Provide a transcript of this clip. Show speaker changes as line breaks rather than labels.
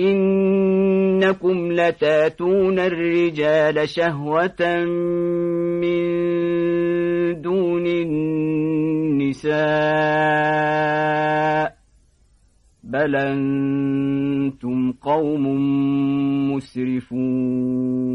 إنكم لتاتون الرجال شهوة من دون النساء بل أنتم قوم مسرفون